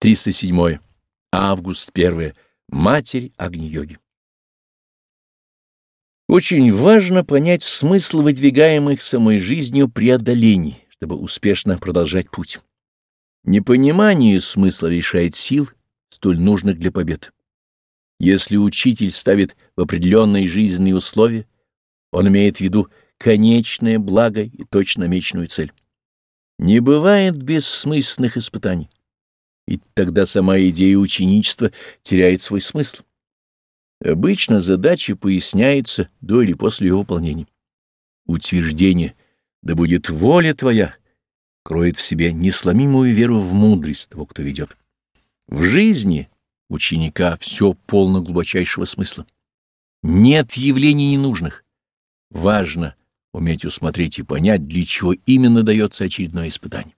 307. Август 1. Матерь Агни-йоги. Очень важно понять смысл выдвигаемых самой жизнью преодолений, чтобы успешно продолжать путь. Непонимание смысла лишает сил, столь нужных для побед. Если учитель ставит в определенные жизненные условия, он имеет в виду конечное благо и точно намеченную цель. Не бывает бессмысленных испытаний, и тогда сама идея ученичества теряет свой смысл. Обычно задача поясняется до или после ее выполнения. Утверждение «да будет воля твоя» кроет в себе несломимую веру в мудрость того, кто ведет. В жизни ученика все полно глубочайшего смысла. Нет явлений ненужных. Важно уметь усмотреть и понять, для чего именно дается очередное испытание.